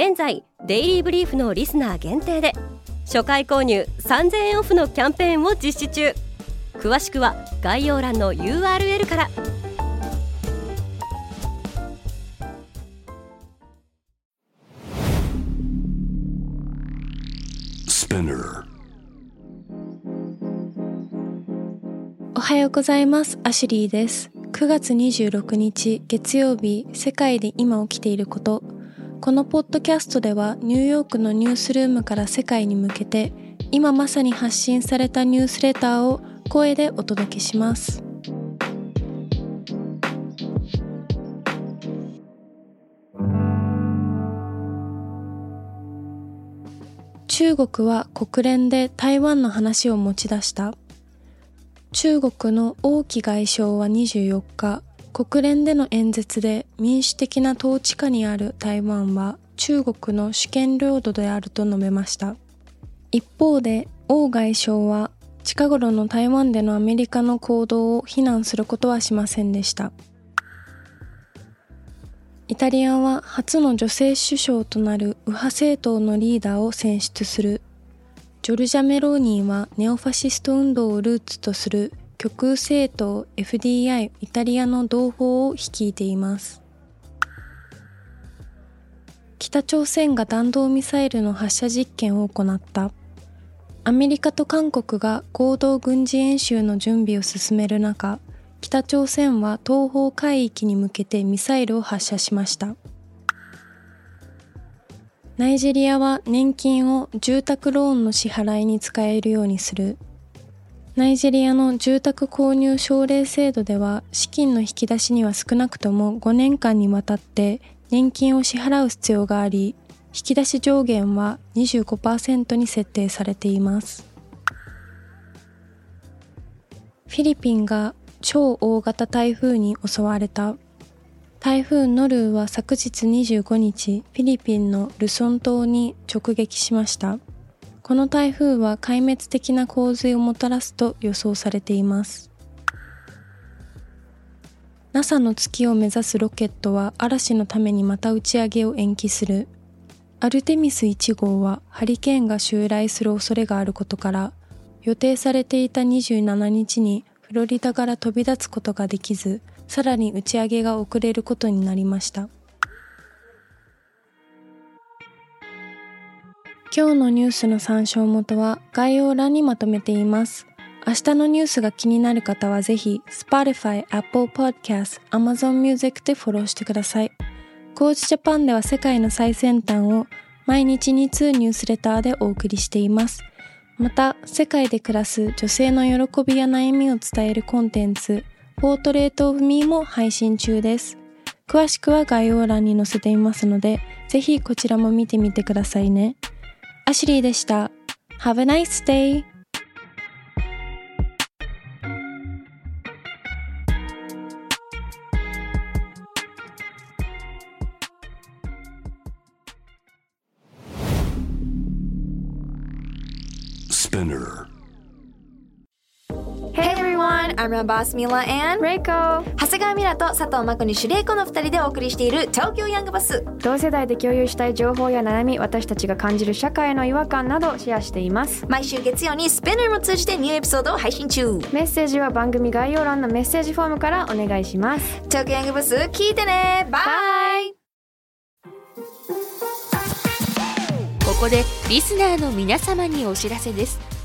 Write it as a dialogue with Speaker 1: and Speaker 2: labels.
Speaker 1: 現在デイリーブリーフのリスナー限定で初回購入3000円オフのキャンペーンを実施中。詳しくは概要欄の URL から。
Speaker 2: おはようございます。アシュリーです。9月26日月曜日世界で今起きていることこのポッドキャストではニューヨークのニュースルームから世界に向けて今まさに発信されたニュースレターを声でお届けします。中国は国連で台湾の話を持ち出した。中国の王毅外相は24日国連での演説で民主的な統治下にある台湾は中国の主権領土であると述べました。一方で王外相は近頃の台湾でのアメリカの行動を非難することはしませんでした。イタリアは初の女性首相となる右派政党のリーダーを選出する。ジョルジャ・メローニーはネオファシスト運動をルーツとする極右政党 FDI イタリアの同胞を率いています。北朝鮮が弾道ミサイルの発射実験を行った。アメリカと韓国が合同軍事演習の準備を進める中、北朝鮮は東方海域に向けてミサイルを発射しました。ナイジェリアは年金を住宅ローンの支払いに使えるようにするナイジェリアの住宅購入奨励制度では資金の引き出しには少なくとも5年間にわたって年金を支払う必要があり、引き出し上限は25%に設定されています。フィリピンが超大型台風に襲われた。台風ノルーは昨日25日、フィリピンのルソン島に直撃しました。この台風は壊滅的な洪水をもたらすと予想されています。NASA の月を目指すロケットは嵐のためにまた打ち上げを延期する。アルテミス1号はハリケーンが襲来する恐れがあることから、予定されていた27日にフロリダから飛び立つことができず、さらに打ち上げが遅れることになりました。今日のニュースの参照元は概要欄にまとめています。明日のニュースが気になる方はぜひ Spotify、Apple Podcast、Amazon Music でフォローしてください。コーチジャパンでは世界の最先端を毎日2通ニュースレターでお送りしています。また、世界で暮らす女性の喜びや悩みを伝えるコンテンツ、ポートレートオフミーも配信中です。詳しくは概要欄に載せていますので、ぜひこちらも見てみてくださいね。アシュリーでした。Have a nice day!
Speaker 3: Spinner I'm your boss Mila and
Speaker 4: Reiko.
Speaker 3: 長谷川ミラと佐藤真子にシュレイコの二人でお送りしている東京ヤングバス。
Speaker 4: 同世代で共有したい情報や悩み私たちが感じる社会の違和感などシェアしています。
Speaker 3: 毎週月曜にスペナーも通じてニューエピソードを配信中。
Speaker 4: メッセージは番組概要欄のメッセージフォームからお願いします。
Speaker 3: 東京ヤングバス聞いてね。バイ
Speaker 1: ここでリスナーの皆様にお知らせです